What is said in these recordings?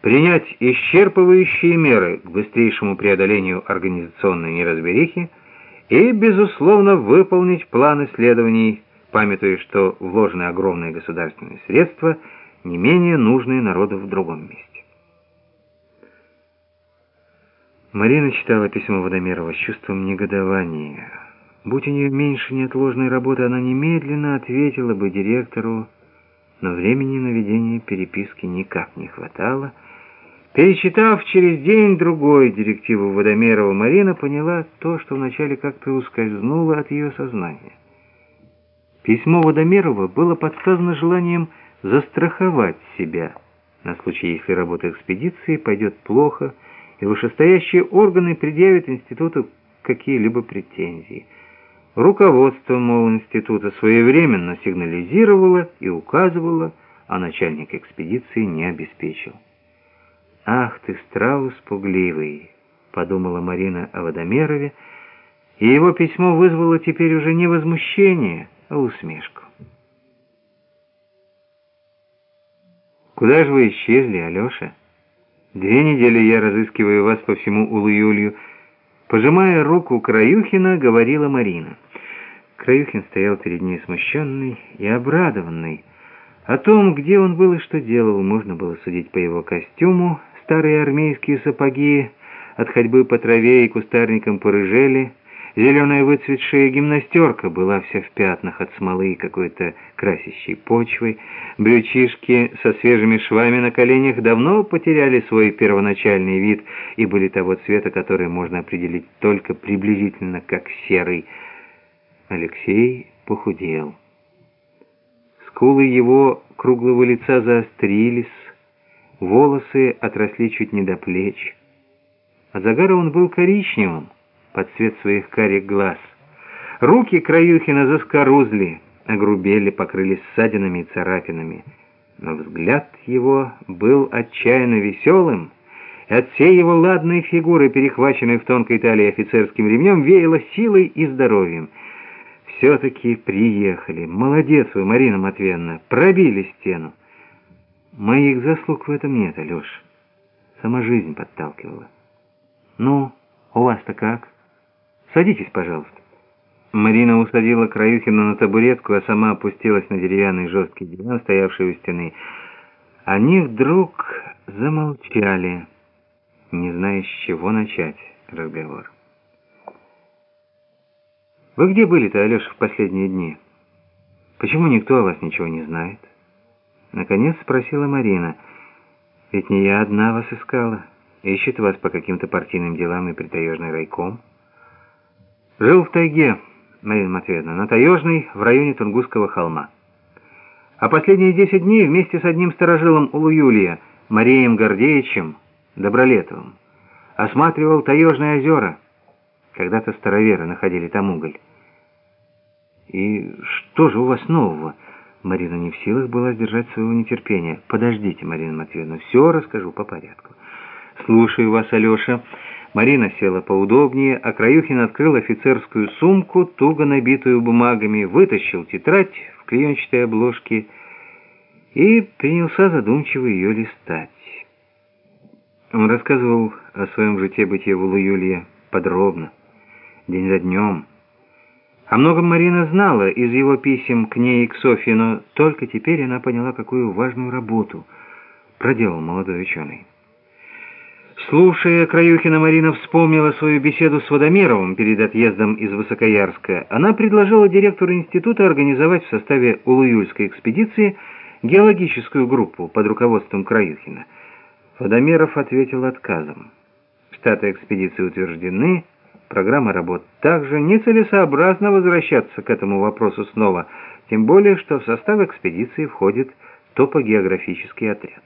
принять исчерпывающие меры к быстрейшему преодолению организационной неразберихи и, безусловно, выполнить план исследований, памятуя, что вложены огромные государственные средства, не менее нужные народу в другом месте. Марина читала письмо Водомерова с чувством негодования. Будь у нее меньше неотложной работы, она немедленно ответила бы директору, но времени на ведение переписки никак не хватало. Перечитав через день-другой директиву Водомерова, Марина поняла то, что вначале как-то ускользнуло от ее сознания. Письмо Водомерова было подсказано желанием застраховать себя на случай, если работа экспедиции пойдет плохо, и вышестоящие органы предъявят институту какие-либо претензии. Руководство, мол, института своевременно сигнализировало и указывало, а начальник экспедиции не обеспечил. «Ах ты, страус пугливый!» — подумала Марина о Водомерове, и его письмо вызвало теперь уже не возмущение, а усмешку. «Куда же вы исчезли, Алеша?» Две недели я разыскиваю вас по всему Улу-Юлью. Пожимая руку Краюхина, говорила Марина. Краюхин стоял перед ней смущенный и обрадованный. О том, где он был и что делал, можно было судить по его костюму. Старые армейские сапоги от ходьбы по траве и кустарникам порыжели, Зеленая выцветшая гимнастерка была вся в пятнах от смолы и какой-то красящей почвы. Брючишки со свежими швами на коленях давно потеряли свой первоначальный вид и были того цвета, который можно определить только приблизительно как серый. Алексей похудел. Скулы его круглого лица заострились, волосы отросли чуть не до плеч. А загара он был коричневым, под цвет своих карих глаз. Руки Краюхина заскорузли, огрубели, покрылись ссадинами и царапинами. Но взгляд его был отчаянно веселым, и от всей его ладной фигуры, перехваченной в тонкой талии офицерским ремнем, веяло силой и здоровьем. Все-таки приехали. Молодец вы, Марина Матвеевна, пробили стену. Моих заслуг в этом нет, Алеш. Сама жизнь подталкивала. Ну, у вас-то как? Садитесь, пожалуйста». Марина усадила Краюхина на табуретку, а сама опустилась на деревянный жесткий диван, стоявший у стены. Они вдруг замолчали, не зная, с чего начать разговор. «Вы где были-то, Алеша, в последние дни? Почему никто о вас ничего не знает?» Наконец спросила Марина. «Ведь не я одна вас искала. Ищет вас по каким-то партийным делам и притаежный райком». Жил в тайге, Марина Матвеевна, на Таежной, в районе Тунгусского холма. А последние десять дней вместе с одним сторожилом Улу-Юлия, Мареем Гордеевичем Добролетовым, осматривал Таежные озера. Когда-то староверы находили там уголь. «И что же у вас нового?» Марина не в силах была сдержать своего нетерпения. «Подождите, Марина Матвеевна, все расскажу по порядку». «Слушаю вас, Алеша». Марина села поудобнее, а Краюхин открыл офицерскую сумку, туго набитую бумагами, вытащил тетрадь в клеенчатой обложке и принялся задумчиво ее листать. Он рассказывал о своем житье-бытие в Улу-Юлье подробно, день за днем. О многом Марина знала из его писем к ней и к Софье, но только теперь она поняла, какую важную работу проделал молодой ученый. Слушая Краюхина, Марина вспомнила свою беседу с Водомеровым перед отъездом из Высокоярска. Она предложила директору института организовать в составе Улуюльской экспедиции геологическую группу под руководством Краюхина. Водомеров ответил отказом. Штаты экспедиции утверждены, программа работ также нецелесообразно возвращаться к этому вопросу снова, тем более, что в состав экспедиции входит топогеографический отряд.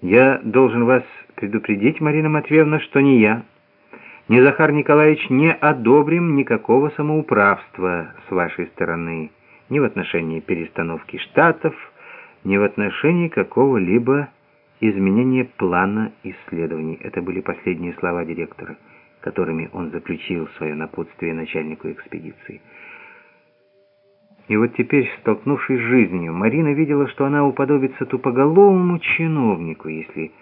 Я должен вас предупредить, Марина Матвеевна, что ни я, ни Захар Николаевич не одобрим никакого самоуправства с вашей стороны, ни в отношении перестановки штатов, ни в отношении какого-либо изменения плана исследований. Это были последние слова директора, которыми он заключил свое напутствие начальнику экспедиции. И вот теперь, столкнувшись с жизнью, Марина видела, что она уподобится тупоголовому чиновнику, если